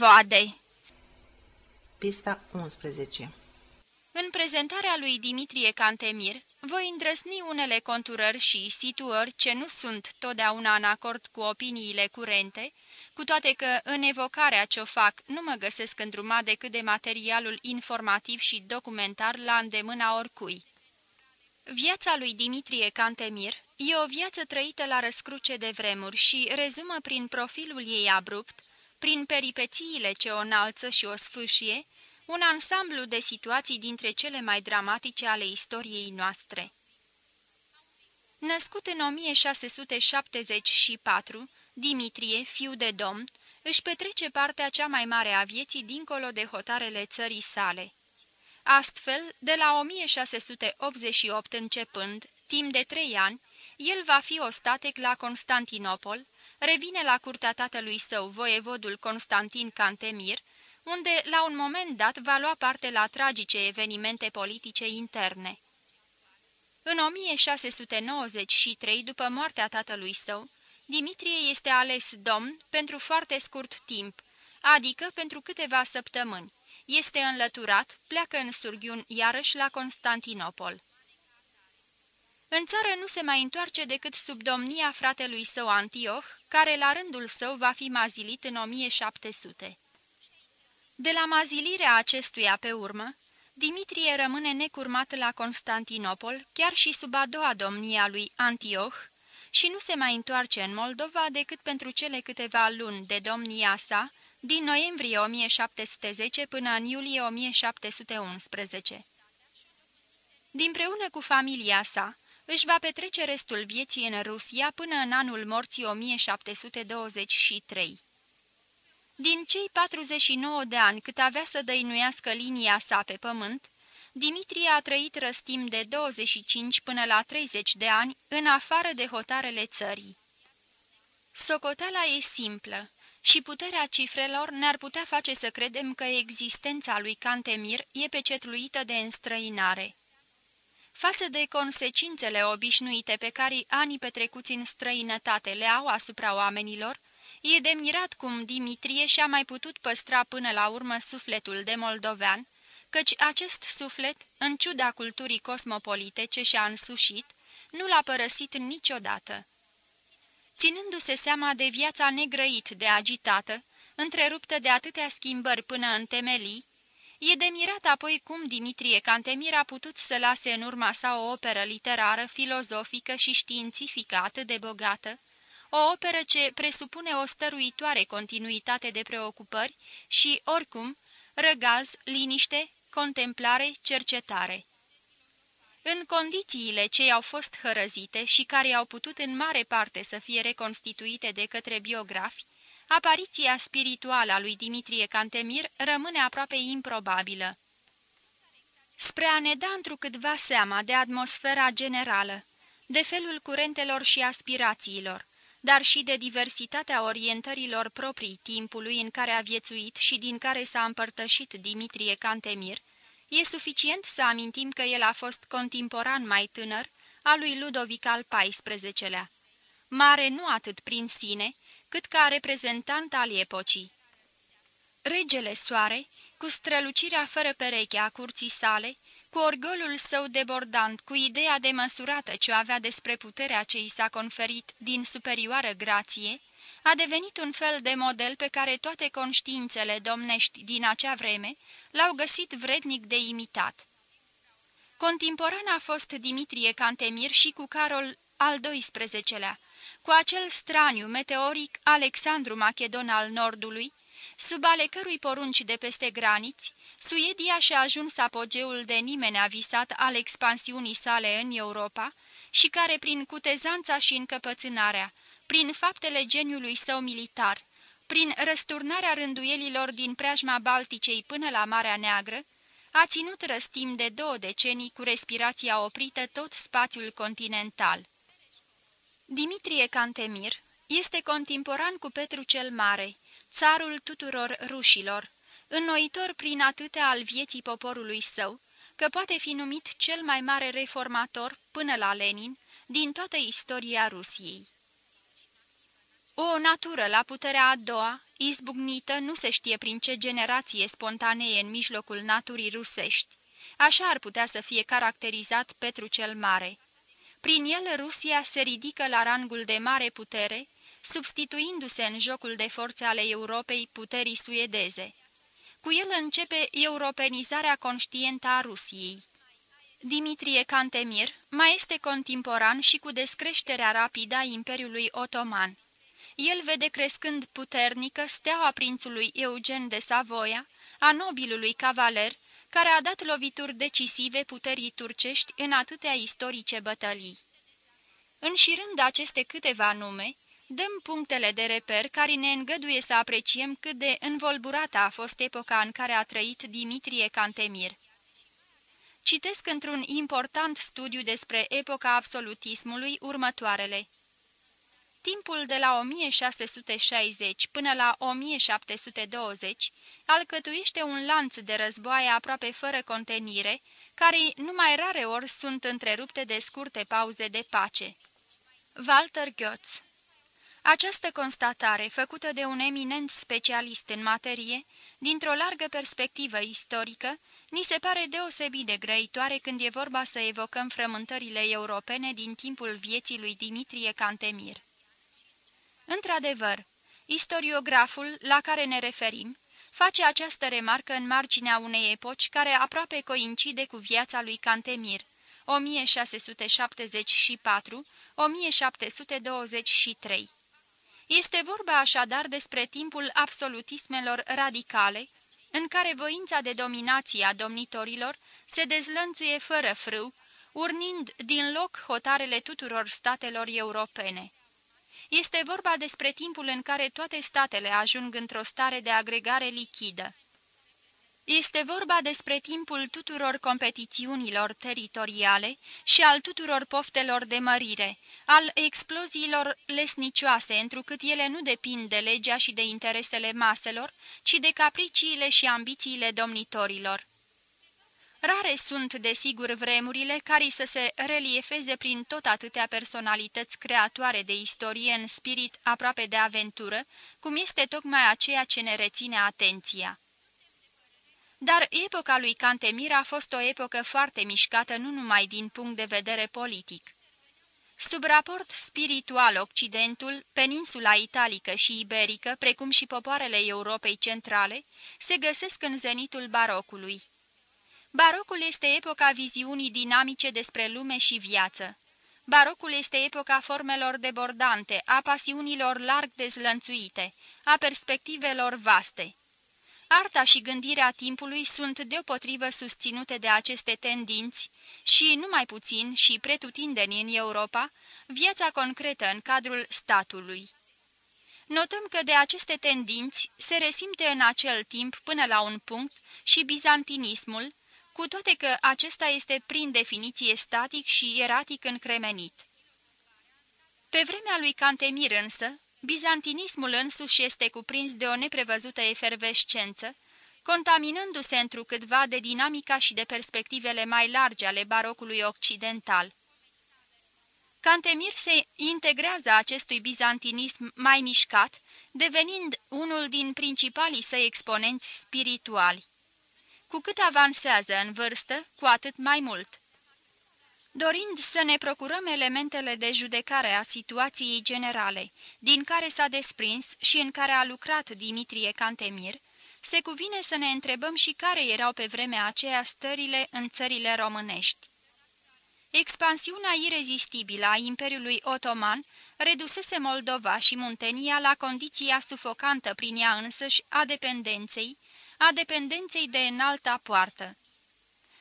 voivode! Pista 11 În prezentarea lui Dimitrie Cantemir, voi îndrăsni unele conturări și situări ce nu sunt totdeauna în acord cu opiniile curente, cu toate că în evocarea ce o fac nu mă găsesc îndrumat decât de materialul informativ și documentar la îndemâna oricui. Viața lui Dimitrie Cantemir e o viață trăită la răscruce de vremuri și rezumă prin profilul ei abrupt, prin peripețiile ce o înalță și o sfâșie, un ansamblu de situații dintre cele mai dramatice ale istoriei noastre. Născut în 1674, Dimitrie, fiu de domn, își petrece partea cea mai mare a vieții dincolo de hotarele țării sale. Astfel, de la 1688 începând, timp de trei ani, el va fi ostatec la Constantinopol, revine la curtea tatălui său, voievodul Constantin Cantemir, unde la un moment dat va lua parte la tragice evenimente politice interne. În 1693, după moartea tatălui său, Dimitrie este ales domn pentru foarte scurt timp, adică pentru câteva săptămâni. Este înlăturat, pleacă în surghiun iarăși la Constantinopol. În țară nu se mai întoarce decât sub domnia fratelui său Antioch, care la rândul său va fi mazilit în 1700. De la mazilirea acestuia pe urmă, Dimitrie rămâne necurmat la Constantinopol, chiar și sub a doua domnia lui Antioch, și nu se mai întoarce în Moldova decât pentru cele câteva luni de domnia sa, din noiembrie 1710 până în iulie 1711. Dinpreună cu familia sa, își va petrece restul vieții în Rusia până în anul morții 1723. Din cei 49 de ani cât avea să dăinuiască linia sa pe pământ, Dimitrie a trăit răstim de 25 până la 30 de ani în afară de hotarele țării. Socoteala e simplă și puterea cifrelor ne-ar putea face să credem că existența lui Cantemir e pecetluită de înstrăinare. Față de consecințele obișnuite pe care anii petrecuți în străinătate le au asupra oamenilor, e de mirat cum Dimitrie și-a mai putut păstra până la urmă sufletul de moldovean, căci acest suflet, în ciuda culturii cosmopolite ce și-a însușit, nu l-a părăsit niciodată. Ținându-se seama de viața negrăit de agitată, întreruptă de atâtea schimbări până în temelii, e de mirat apoi cum Dimitrie Cantemir a putut să lase în urma sa o operă literară, filozofică și științifică atât de bogată, o operă ce presupune o stăruitoare continuitate de preocupări și, oricum, răgaz, liniște, contemplare, cercetare. În condițiile ce au fost hărăzite și care au putut în mare parte să fie reconstituite de către biografi, apariția spirituală a lui Dimitrie Cantemir rămâne aproape improbabilă. Spre a ne da întrucâtva seama de atmosfera generală, de felul curentelor și aspirațiilor, dar și de diversitatea orientărilor proprii timpului în care a viețuit și din care s-a împărtășit Dimitrie Cantemir, e suficient să amintim că el a fost contemporan mai tânăr al lui Ludovic al XIV-lea, mare nu atât prin sine, cât ca reprezentant al epocii. Regele Soare, cu strălucirea fără pereche a curții sale, cu orgolul său debordant, cu ideea de măsurată ce avea despre puterea ce i s-a conferit din superioară grație, a devenit un fel de model pe care toate conștiințele domnești din acea vreme l-au găsit vrednic de imitat. Contemporan a fost Dimitrie Cantemir și cu Carol al XII-lea, cu acel straniu meteoric Alexandru Macedon al Nordului, sub ale cărui porunci de peste graniți, Suedia și-a ajuns apogeul de nimeni a visat al expansiunii sale în Europa și care, prin cutezanța și încăpățânarea, prin faptele geniului său militar, prin răsturnarea rânduielilor din preajma Balticei până la Marea Neagră, a ținut răstim de două decenii cu respirația oprită tot spațiul continental. Dimitrie Cantemir este contemporan cu Petru cel Mare, țarul tuturor rușilor, înnoitor prin atâtea al vieții poporului său, că poate fi numit cel mai mare reformator, până la Lenin, din toată istoria Rusiei. O natură la puterea a doua, izbucnită nu se știe prin ce generație spontanee în mijlocul naturii rusești. Așa ar putea să fie caracterizat Petru cel Mare. Prin el Rusia se ridică la rangul de mare putere, substituindu-se în jocul de forțe ale Europei puterii suedeze. Cu el începe europenizarea conștientă a Rusiei. Dimitrie Cantemir mai este contemporan și cu descreșterea rapidă a Imperiului Otoman. El vede crescând puternică steaua prințului Eugen de Savoia, a nobilului cavaler, care a dat lovituri decisive puterii turcești în atâtea istorice bătălii. Înșirând aceste câteva nume, dăm punctele de reper care ne îngăduie să apreciem cât de învolburată a fost epoca în care a trăit Dimitrie Cantemir. Citesc într-un important studiu despre epoca absolutismului următoarele. Timpul de la 1660 până la 1720 alcătuiește un lanț de războaie aproape fără contenire, care numai rare ori sunt întrerupte de scurte pauze de pace. Walter Götz această constatare, făcută de un eminent specialist în materie, dintr-o largă perspectivă istorică, ni se pare deosebit de grăitoare când e vorba să evocăm frământările europene din timpul vieții lui Dimitrie Cantemir. Într-adevăr, istoriograful la care ne referim face această remarcă în marginea unei epoci care aproape coincide cu viața lui Cantemir, 1674-1723. Este vorba așadar despre timpul absolutismelor radicale, în care voința de dominație a domnitorilor se dezlănțuie fără frâu, urnind din loc hotarele tuturor statelor europene. Este vorba despre timpul în care toate statele ajung într-o stare de agregare lichidă. Este vorba despre timpul tuturor competițiunilor teritoriale și al tuturor poftelor de mărire, al exploziilor lesnicioase, întrucât ele nu depind de legea și de interesele maselor, ci de capriciile și ambițiile domnitorilor. Rare sunt, desigur, vremurile care să se reliefeze prin tot atâtea personalități creatoare de istorie în spirit aproape de aventură, cum este tocmai aceea ce ne reține atenția. Dar epoca lui Cantemir a fost o epocă foarte mișcată nu numai din punct de vedere politic. Sub raport spiritual Occidentul, peninsula italică și iberică, precum și popoarele Europei centrale, se găsesc în zenitul barocului. Barocul este epoca viziunii dinamice despre lume și viață. Barocul este epoca formelor debordante, a pasiunilor larg dezlănțuite, a perspectivelor vaste. Arta și gândirea timpului sunt deopotrivă susținute de aceste tendinți și, numai puțin și pretutindeni în Europa, viața concretă în cadrul statului. Notăm că de aceste tendinți se resimte în acel timp până la un punct și bizantinismul, cu toate că acesta este prin definiție static și eratic încremenit. Pe vremea lui Cantemir însă, bizantinismul însuși este cuprins de o neprevăzută efervescență, contaminându-se întrucâtva de dinamica și de perspectivele mai largi ale barocului occidental. Cantemir se integrează acestui bizantinism mai mișcat, devenind unul din principalii săi exponenți spirituali. Cu cât avansează în vârstă, cu atât mai mult. Dorind să ne procurăm elementele de judecare a situației generale, din care s-a desprins și în care a lucrat Dimitrie Cantemir, se cuvine să ne întrebăm și care erau pe vremea aceea stările în țările românești. Expansiunea irezistibilă a Imperiului Otoman redusese Moldova și Muntenia la condiția sufocantă prin ea însăși a dependenței, a dependenței de înalta poartă.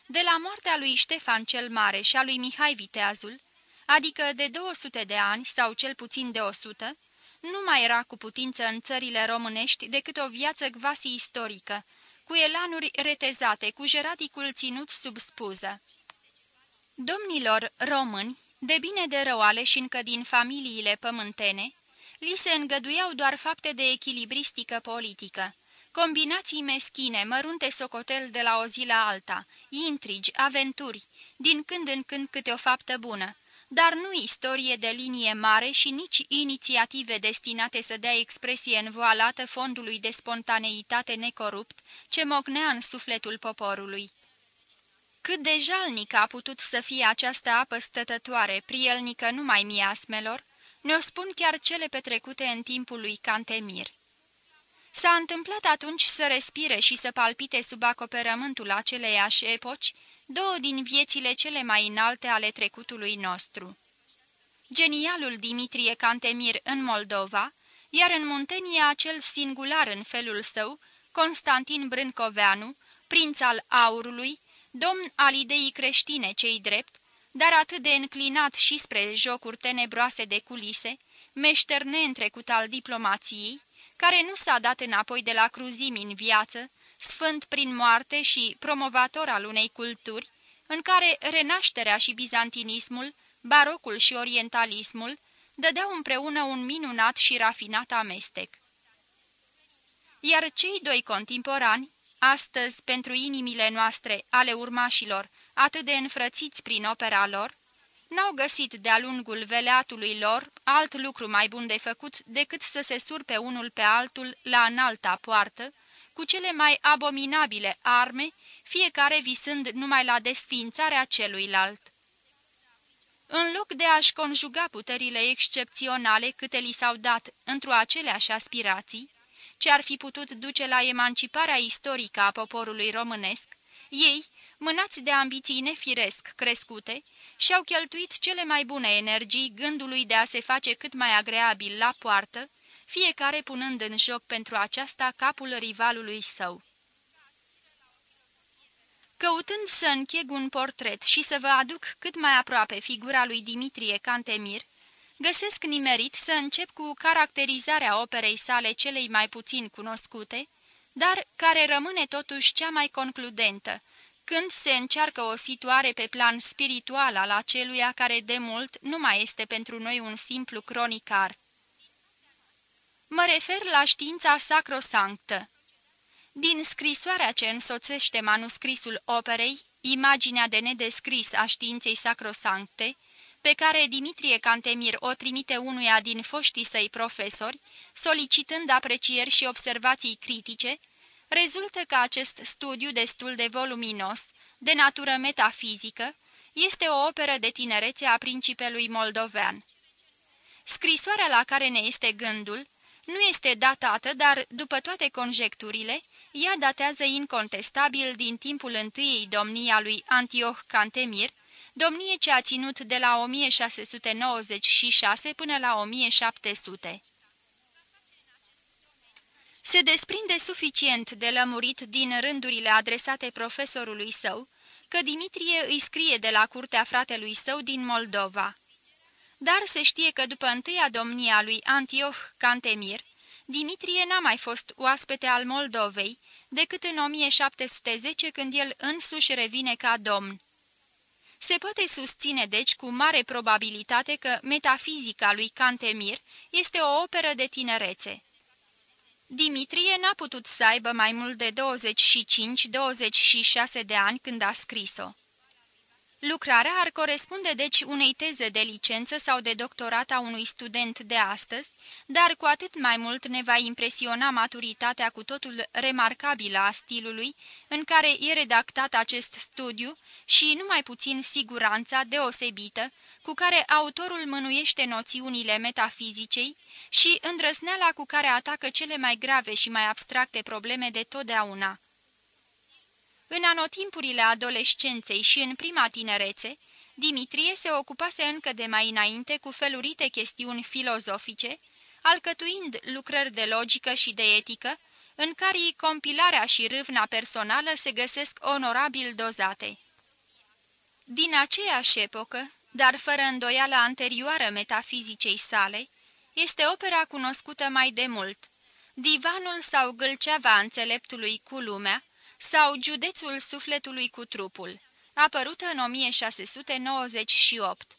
De la moartea lui Ștefan cel Mare și a lui Mihai Viteazul, adică de 200 de ani sau cel puțin de 100, nu mai era cu putință în țările românești decât o viață gvasi istorică, cu elanuri retezate, cu jeraticul ținut sub spuză. Domnilor români, de bine de rău aleși încă din familiile pământene, li se îngăduiau doar fapte de echilibristică politică, Combinații meschine, mărunte socotel de la o zi la alta, intrigi, aventuri, din când în când câte o faptă bună, dar nu istorie de linie mare și nici inițiative destinate să dea expresie învoalată fondului de spontaneitate necorupt ce mocnea în sufletul poporului. Cât de jalnică a putut să fie această apă stătătoare, prielnică numai miasmelor, ne-o spun chiar cele petrecute în timpul lui Cantemir. S-a întâmplat atunci să respire și să palpite sub acoperământul aceleiași epoci două din viețile cele mai înalte ale trecutului nostru. Genialul Dimitrie Cantemir în Moldova, iar în Muntenia cel singular în felul său, Constantin Brâncoveanu, prinț al aurului, domn al ideii creștine cei drept, dar atât de înclinat și spre jocuri tenebroase de culise, meșter neîntrecut al diplomației, care nu s-a dat înapoi de la cruzimi în viață, sfânt prin moarte și promovator al unei culturi, în care renașterea și bizantinismul, barocul și orientalismul, dădeau împreună un minunat și rafinat amestec. Iar cei doi contemporani, astăzi pentru inimile noastre ale urmașilor, atât de înfrățiți prin opera lor, n-au găsit de-a lungul veleatului lor alt lucru mai bun de făcut decât să se surpe unul pe altul la înalta poartă, cu cele mai abominabile arme, fiecare visând numai la desfințarea celuilalt. În loc de a-și conjuga puterile excepționale câte li s-au dat într-o aceleași aspirații, ce ar fi putut duce la emanciparea istorică a poporului românesc, ei, mânați de ambiții nefiresc crescute, și-au cheltuit cele mai bune energii gândului de a se face cât mai agreabil la poartă, fiecare punând în joc pentru aceasta capul rivalului său. Căutând să încheg un portret și să vă aduc cât mai aproape figura lui Dimitrie Cantemir, găsesc nimerit să încep cu caracterizarea operei sale celei mai puțin cunoscute, dar care rămâne totuși cea mai concludentă, când se încearcă o situare pe plan spiritual al aceluia care de mult nu mai este pentru noi un simplu cronicar. Mă refer la știința sacrosanctă. Din scrisoarea ce însoțește manuscrisul operei, imaginea de nedescris a științei sacrosancte, pe care Dimitrie Cantemir o trimite unuia din foștii săi profesori, solicitând aprecieri și observații critice, rezultă că acest studiu destul de voluminos, de natură metafizică, este o operă de tinerețe a principelui moldovean. Scrisoarea la care ne este gândul nu este datată, dar, după toate conjecturile, ea datează incontestabil din timpul întâiei domnia lui Antioch Cantemir, domnie ce a ținut de la 1696 până la 1700. Se desprinde suficient de lămurit din rândurile adresate profesorului său, că Dimitrie îi scrie de la curtea fratelui său din Moldova. Dar se știe că după întâia domnia lui Antioch Cantemir, Dimitrie n-a mai fost oaspete al Moldovei, decât în 1710 când el însuși revine ca domn. Se poate susține deci cu mare probabilitate că metafizica lui Cantemir este o operă de tinerețe. Dimitrie n-a putut să aibă mai mult de 25-26 de ani când a scris-o. Lucrarea ar corespunde deci unei teze de licență sau de doctorat a unui student de astăzi, dar cu atât mai mult ne va impresiona maturitatea cu totul remarcabilă a stilului în care e redactat acest studiu și numai puțin siguranța deosebită cu care autorul mânuiește noțiunile metafizicei și îndrăsneala cu care atacă cele mai grave și mai abstracte probleme de totdeauna. În anotimpurile adolescenței și în prima tinerețe, Dimitrie se ocupase încă de mai înainte cu felurite chestiuni filozofice, alcătuind lucrări de logică și de etică, în care compilarea și râvna personală se găsesc onorabil dozate. Din aceeași epocă, dar fără îndoială anterioară metafizicei sale, este opera cunoscută mai de mult, Divanul sau Gâlceava înțeleptului cu lumea, sau Județul sufletului cu trupul, apărută în 1698.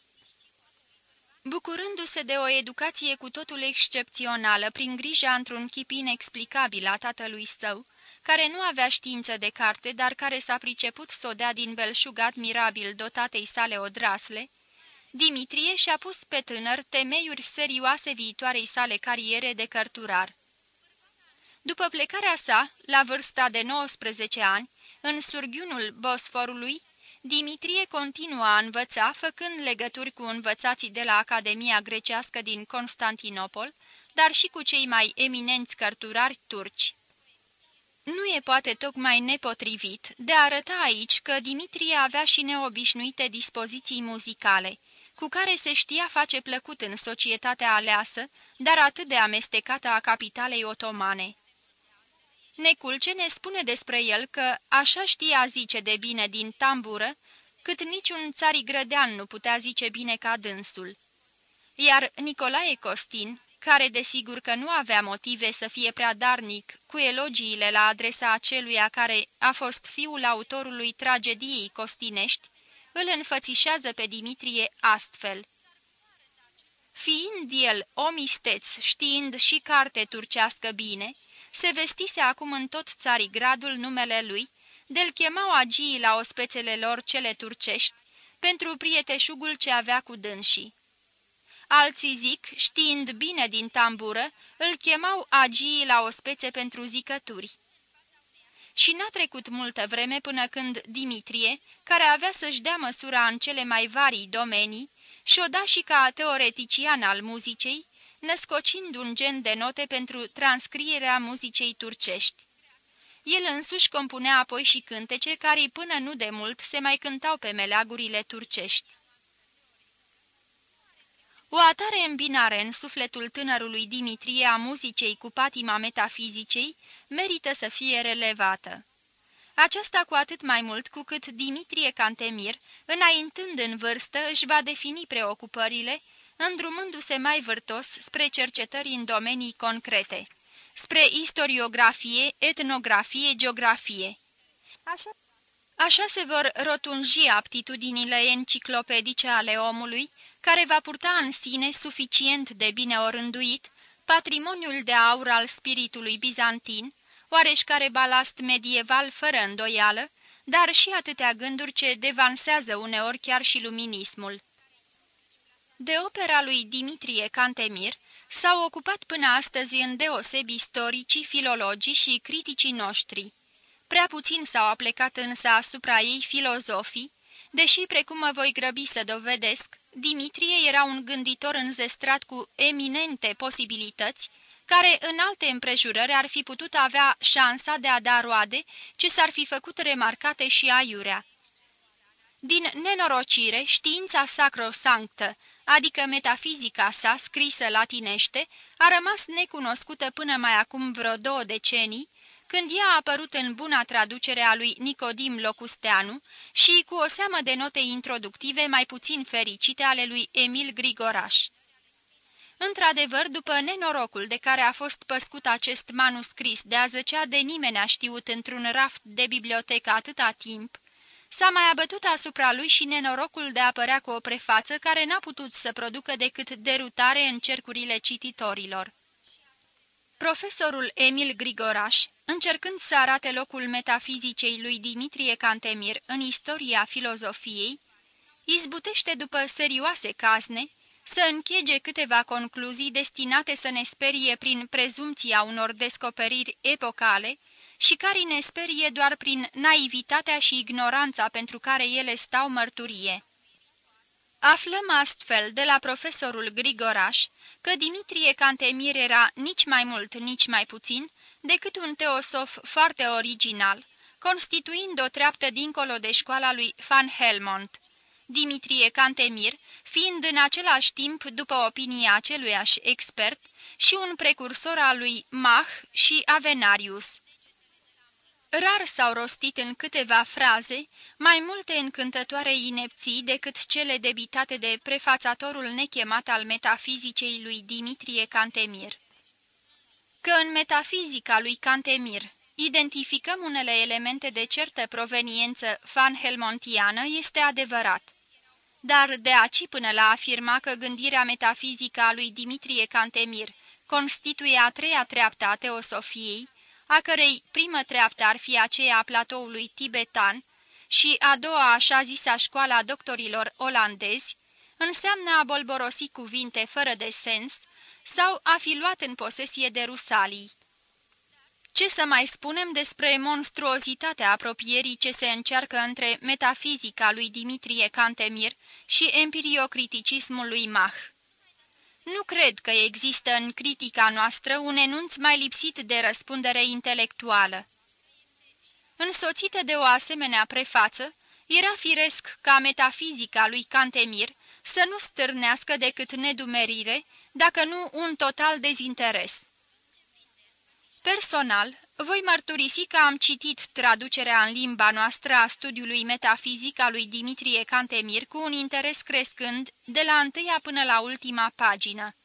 Bucurându-se de o educație cu totul excepțională, prin grija într-un chip inexplicabil a tatălui său, care nu avea știință de carte, dar care s-a priceput să o dea din belșug admirabil dotatei sale odrasle, Dimitrie și-a pus pe tânăr temeiuri serioase viitoarei sale cariere de cărturar. După plecarea sa, la vârsta de 19 ani, în surghiunul Bosforului, Dimitrie continua a învăța, făcând legături cu învățații de la Academia Grecească din Constantinopol, dar și cu cei mai eminenți cărturari turci. Nu e poate tocmai nepotrivit de a arăta aici că Dimitrie avea și neobișnuite dispoziții muzicale, cu care se știa face plăcut în societatea aleasă, dar atât de amestecată a capitalei otomane. Neculce ne spune despre el că așa știa zice de bine din tambură, cât niciun țari grădean nu putea zice bine ca dânsul. Iar Nicolae Costin, care desigur că nu avea motive să fie prea darnic cu elogiile la adresa aceluia care a fost fiul autorului tragediei costinești, îl înfățișează pe Dimitrie astfel. Fiind el om isteț, știind și carte turcească bine, se vestise acum în tot gradul numele lui, de-l chemau agii la ospețele lor cele turcești, pentru prieteșugul ce avea cu dânsii. Alții zic, știind bine din tambură, îl chemau agii la ospețe pentru zicături. Și n-a trecut multă vreme până când Dimitrie, care avea să-și dea măsura în cele mai varii domenii, și-o da și ca teoretician al muzicei, născocind un gen de note pentru transcrierea muzicei turcești. El însuși compunea apoi și cântece care până nu de mult se mai cântau pe meleagurile turcești. O atare îmbinare în sufletul tânărului Dimitrie a muzicei cu patima metafizicei merită să fie relevată. Aceasta cu atât mai mult cu cât Dimitrie Cantemir, înaintând în vârstă, își va defini preocupările, îndrumându-se mai vârtos spre cercetări în domenii concrete, spre istoriografie, etnografie, geografie. Așa, Așa se vor rotunji aptitudinile enciclopedice ale omului, care va purta în sine suficient de bine orânduit patrimoniul de aur al spiritului bizantin, oareșcare balast medieval fără îndoială, dar și atâtea gânduri ce devansează uneori chiar și luminismul. De opera lui Dimitrie Cantemir s-au ocupat până astăzi în deosebi istoricii, filologii și criticii noștri. Prea puțin s-au aplecat însă asupra ei filozofii, deși, precum mă voi grăbi să dovedesc, Dimitrie era un gânditor înzestrat cu eminente posibilități, care în alte împrejurări ar fi putut avea șansa de a da roade ce s-ar fi făcut remarcate și aiurea. Din nenorocire, știința sacrosanctă, adică metafizica sa, scrisă latinește, a rămas necunoscută până mai acum vreo două decenii, când ea a apărut în buna traducere a lui Nicodim Locusteanu și cu o seamă de note introductive mai puțin fericite ale lui Emil Grigoraș. Într-adevăr, după nenorocul de care a fost păscut acest manuscris de a zăcea de nimeni a știut într-un raft de bibliotecă atâta timp, s-a mai abătut asupra lui și nenorocul de a apărea cu o prefață care n-a putut să producă decât derutare în cercurile cititorilor. Profesorul Emil Grigoraș, încercând să arate locul metafizicei lui Dimitrie Cantemir în istoria filozofiei, izbutește după serioase casne să închege câteva concluzii destinate să ne sperie prin prezumția unor descoperiri epocale și care ne sperie doar prin naivitatea și ignoranța pentru care ele stau mărturie. Aflăm astfel de la profesorul Grigoraș că Dimitrie Cantemir era nici mai mult, nici mai puțin decât un teosof foarte original, constituind o treaptă dincolo de școala lui Van Helmont. Dimitrie Cantemir, fiind în același timp, după opinia aceluiași expert, și un precursor al lui Mach și Avenarius. Rar s-au rostit în câteva fraze mai multe încântătoare inepții decât cele debitate de prefațatorul nechemat al metafizicei lui Dimitrie Cantemir. Că în metafizica lui Cantemir identificăm unele elemente de certă proveniență fan-helmontiană este adevărat. Dar de aci până la afirma că gândirea metafizică a lui Dimitrie Cantemir constituie a treia treaptă a teosofiei, a cărei primă treaptă ar fi aceea a platoului tibetan și a doua așa zisa școala doctorilor olandezi, înseamnă a bolborosi cuvinte fără de sens sau a fi luat în posesie de rusalii. Ce să mai spunem despre monstruozitatea apropierii ce se încearcă între metafizica lui Dimitrie Cantemir și empiriocriticismul lui Mach? Nu cred că există în critica noastră un enunț mai lipsit de răspundere intelectuală. Însoțită de o asemenea prefață, era firesc ca metafizica lui Cantemir să nu stârnească decât nedumerire, dacă nu un total dezinteres. Personal, voi mărturisi că am citit traducerea în limba noastră a studiului metafizic al lui Dimitrie Cantemir cu un interes crescând de la întâia până la ultima pagină.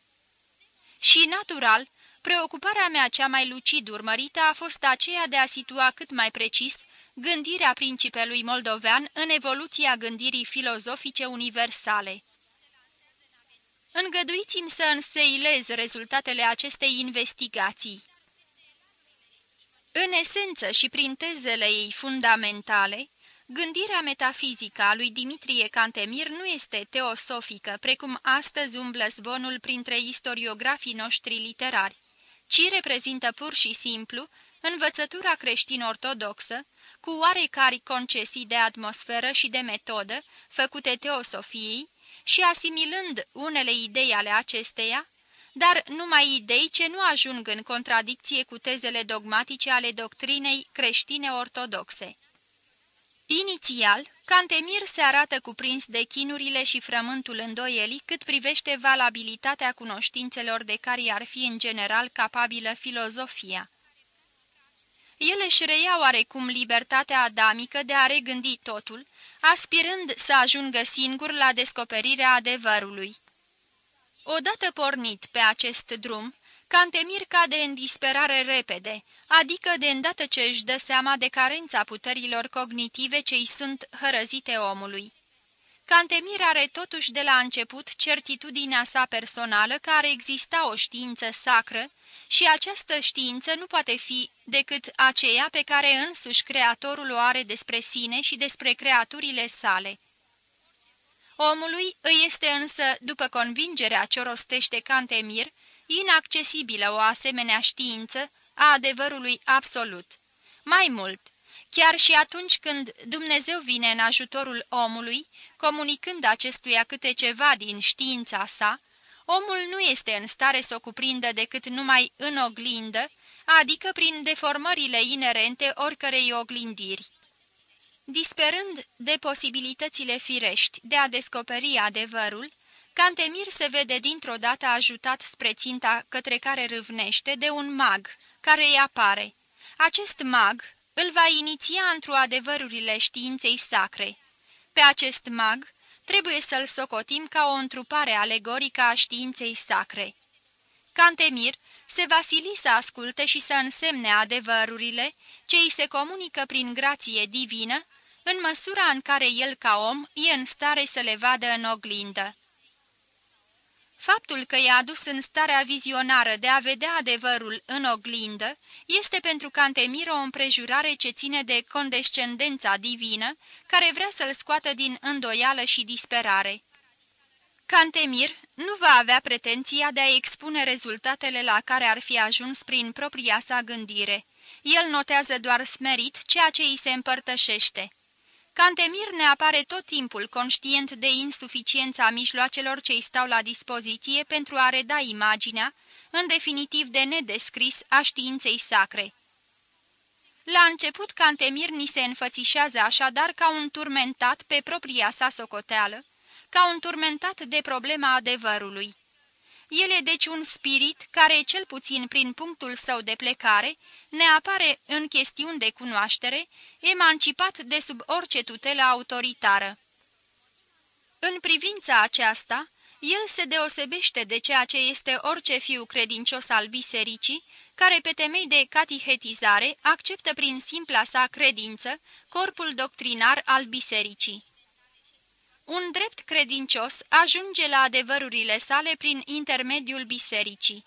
Și, natural, preocuparea mea cea mai lucid urmărită a fost aceea de a situa cât mai precis gândirea principelui moldovean în evoluția gândirii filozofice universale. Îngăduiți-mi să înseilez rezultatele acestei investigații. În esență și prin tezele ei fundamentale, gândirea metafizică a lui Dimitrie Cantemir nu este teosofică, precum astăzi umblă zvonul printre istoriografii noștri literari, ci reprezintă pur și simplu învățătura creștin-ortodoxă, cu oarecare concesii de atmosferă și de metodă făcute teosofiei și asimilând unele idei ale acesteia, dar numai idei ce nu ajung în contradicție cu tezele dogmatice ale doctrinei creștine ortodoxe. Inițial, Cantemir se arată cuprins de chinurile și frământul îndoielii cât privește valabilitatea cunoștințelor de care ar fi în general capabilă filozofia. El își reia oarecum libertatea adamică de a regândi totul, aspirând să ajungă singur la descoperirea adevărului. Odată pornit pe acest drum, Cantemir cade în disperare repede, adică de îndată ce își dă seama de carența puterilor cognitive ce îi sunt hărăzite omului. Cantemir are totuși de la început certitudinea sa personală că ar exista o știință sacră și această știință nu poate fi decât aceea pe care însuși Creatorul o are despre sine și despre creaturile sale. Omului îi este însă, după convingerea ce rostește Cantemir, inaccesibilă o asemenea știință a adevărului absolut. Mai mult, chiar și atunci când Dumnezeu vine în ajutorul omului, comunicând acestuia câte ceva din știința sa, omul nu este în stare să o cuprindă decât numai în oglindă, adică prin deformările inerente oricărei oglindiri. Disperând de posibilitățile firești de a descoperi adevărul, Cantemir se vede dintr-o dată ajutat spre ținta către care râvnește de un mag, care îi apare. Acest mag îl va iniția într-o adevărurile științei sacre. Pe acest mag trebuie să-l socotim ca o întrupare alegorică a științei sacre. Cantemir se va sili să asculte și să însemne adevărurile ce îi se comunică prin grație divină, în măsura în care el ca om e în stare să le vadă în oglindă. Faptul că i-a adus în starea vizionară de a vedea adevărul în oglindă este pentru Cantemir o împrejurare ce ține de condescendența divină, care vrea să-l scoată din îndoială și disperare. Cantemir nu va avea pretenția de a expune rezultatele la care ar fi ajuns prin propria sa gândire. El notează doar smerit ceea ce îi se împărtășește. Cantemir ne apare tot timpul conștient de insuficiența mijloacelor ce îi stau la dispoziție pentru a reda imaginea, în definitiv de nedescris, a științei sacre. La început, Cantemir ni se înfățișează așadar ca un turmentat pe propria sa socoteală, ca un turmentat de problema adevărului. El e deci un spirit care, cel puțin prin punctul său de plecare, ne apare în chestiuni de cunoaștere, emancipat de sub orice tutelă autoritară. În privința aceasta, el se deosebește de ceea ce este orice fiu credincios al bisericii, care pe temei de catihetizare acceptă prin simpla sa credință corpul doctrinar al bisericii. Un drept credincios ajunge la adevărurile sale prin intermediul bisericii.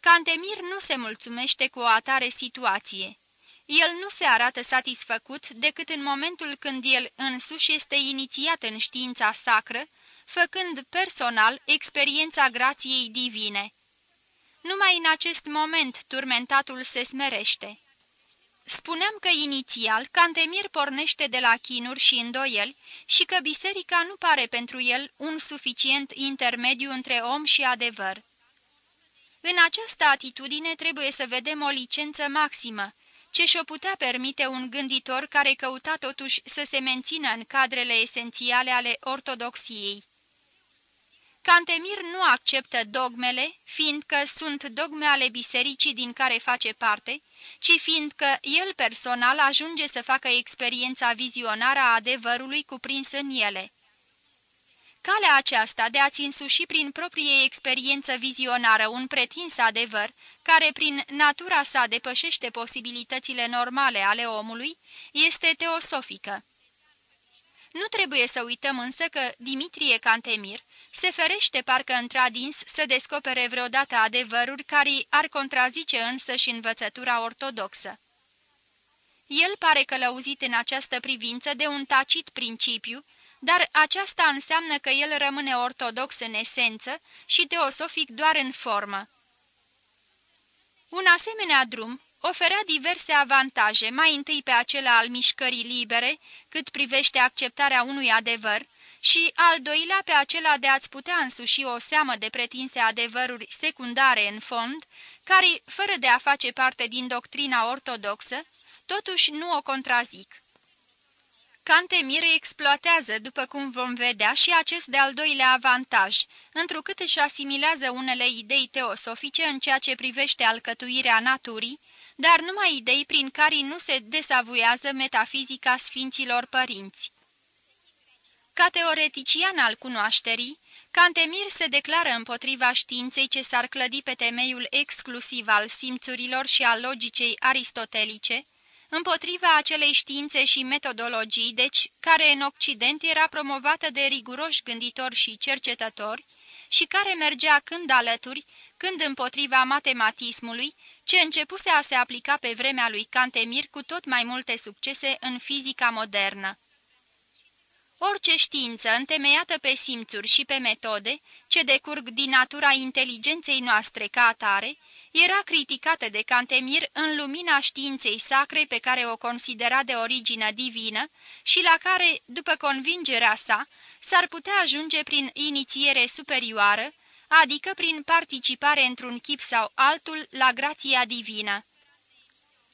Cantemir nu se mulțumește cu o atare situație. El nu se arată satisfăcut decât în momentul când el însuși este inițiat în știința sacră, făcând personal experiența grației divine. Numai în acest moment turmentatul se smerește. Spuneam că inițial Cantemir pornește de la chinuri și îndoieli și că biserica nu pare pentru el un suficient intermediu între om și adevăr. În această atitudine trebuie să vedem o licență maximă, ce și-o putea permite un gânditor care căuta totuși să se mențină în cadrele esențiale ale ortodoxiei. Cantemir nu acceptă dogmele, fiindcă sunt dogme ale bisericii din care face parte, ci fiindcă el personal ajunge să facă experiența vizionară a adevărului cuprins în ele. Calea aceasta de a-ți însuși prin proprie experiență vizionară un pretins adevăr, care prin natura sa depășește posibilitățile normale ale omului, este teosofică. Nu trebuie să uităm însă că Dimitrie Cantemir se ferește parcă într-adins să descopere vreodată adevăruri care ar contrazice însă și învățătura ortodoxă. El pare călăuzit în această privință de un tacit principiu, dar aceasta înseamnă că el rămâne ortodox în esență și teosofic doar în formă. Un asemenea drum oferea diverse avantaje, mai întâi pe acela al mișcării libere, cât privește acceptarea unui adevăr, și al doilea pe acela de a-ți putea însuși o seamă de pretinse adevăruri secundare în fond, care, fără de a face parte din doctrina ortodoxă, totuși nu o contrazic. Cantemir exploatează, după cum vom vedea, și acest de-al doilea avantaj, întrucât își asimilează unele idei teosofice în ceea ce privește alcătuirea naturii, dar numai idei prin care nu se desavuiază metafizica Sfinților Părinți. Ca teoretician al cunoașterii, Cantemir se declară împotriva științei ce s-ar clădi pe temeiul exclusiv al simțurilor și al logicei aristotelice, împotriva acelei științe și metodologii, deci, care în Occident era promovată de riguroși gânditori și cercetători și care mergea când alături, când împotriva matematismului, ce începuse a se aplica pe vremea lui Cantemir cu tot mai multe succese în fizica modernă. Orice știință întemeiată pe simțuri și pe metode, ce decurg din natura inteligenței noastre ca atare, era criticată de Cantemir în lumina științei sacre pe care o considera de origine divină și la care, după convingerea sa, s-ar putea ajunge prin inițiere superioară, adică prin participare într-un chip sau altul la grația divină.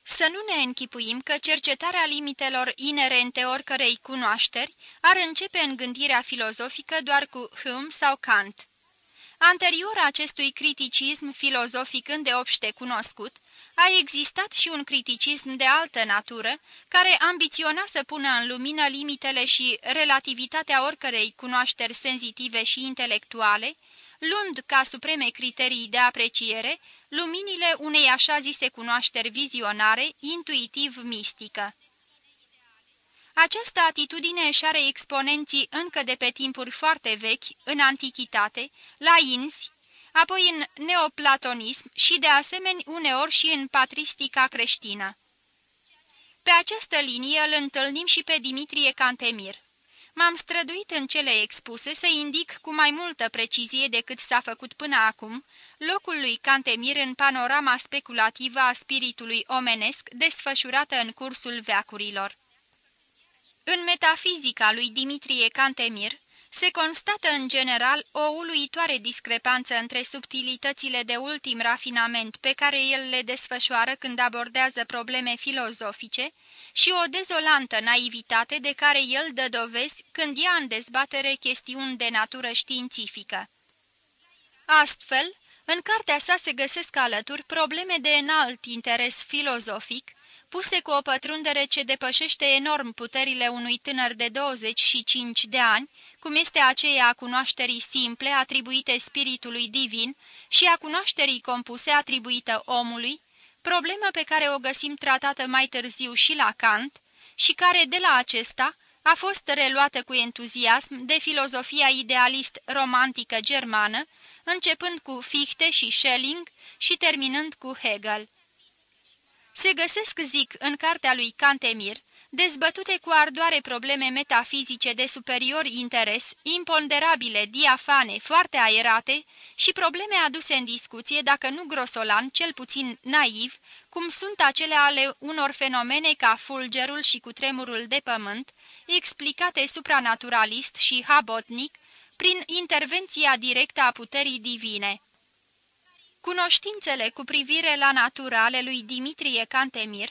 Să nu ne închipuim că cercetarea limitelor inerente oricărei cunoașteri ar începe în gândirea filozofică doar cu Hume sau Kant. Anterior acestui criticism filozofic îndeopște cunoscut, a existat și un criticism de altă natură, care ambiționa să pună în lumină limitele și relativitatea oricărei cunoașteri senzitive și intelectuale, luând ca supreme criterii de apreciere luminile unei așa zise cunoașteri vizionare, intuitiv-mistică. Această atitudine își are exponenții încă de pe timpuri foarte vechi, în antichitate, la insi, apoi în neoplatonism și de asemenea uneori și în patristica creștină. Pe această linie îl întâlnim și pe Dimitrie Cantemir. M-am străduit în cele expuse să indic cu mai multă precizie decât s-a făcut până acum locul lui Cantemir în panorama speculativă a spiritului omenesc desfășurată în cursul veacurilor. În metafizica lui Dimitrie Cantemir se constată în general o uluitoare discrepanță între subtilitățile de ultim rafinament pe care el le desfășoară când abordează probleme filozofice și o dezolantă naivitate de care el dă dovezi când ia în dezbatere chestiuni de natură științifică. Astfel, în cartea sa se găsesc alături probleme de înalt interes filozofic, puse cu o pătrundere ce depășește enorm puterile unui tânăr de 25 de ani, cum este aceea a cunoașterii simple atribuite spiritului divin și a cunoașterii compuse atribuită omului, problemă pe care o găsim tratată mai târziu și la Kant și care de la acesta a fost reluată cu entuziasm de filozofia idealist-romantică germană, începând cu Fichte și Schelling și terminând cu Hegel. Se găsesc, zic, în cartea lui Cantemir, dezbătute cu ardoare probleme metafizice de superior interes, imponderabile, diafane, foarte aerate și probleme aduse în discuție, dacă nu grosolan, cel puțin naiv, cum sunt acele ale unor fenomene ca fulgerul și cutremurul de pământ, explicate supranaturalist și habotnic, prin intervenția directă a puterii divine. Cunoștințele cu privire la natura ale lui Dimitrie Cantemir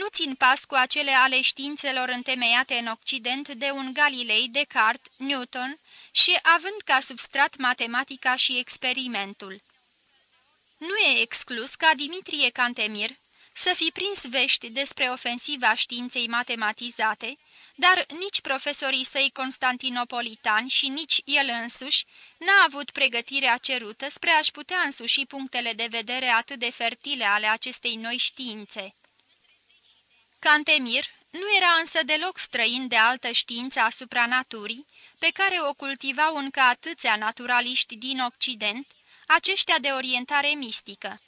nu țin pas cu acele ale științelor întemeiate în Occident de un Galilei, Descartes, Newton și având ca substrat matematica și experimentul. Nu e exclus ca Dimitrie Cantemir să fi prins vești despre ofensiva științei matematizate, dar nici profesorii săi constantinopolitani și nici el însuși n-a avut pregătirea cerută spre a-și putea însuși punctele de vedere atât de fertile ale acestei noi științe. Cantemir nu era însă deloc străin de altă știință asupra naturii, pe care o cultivau încă atâția naturaliști din Occident, aceștia de orientare mistică.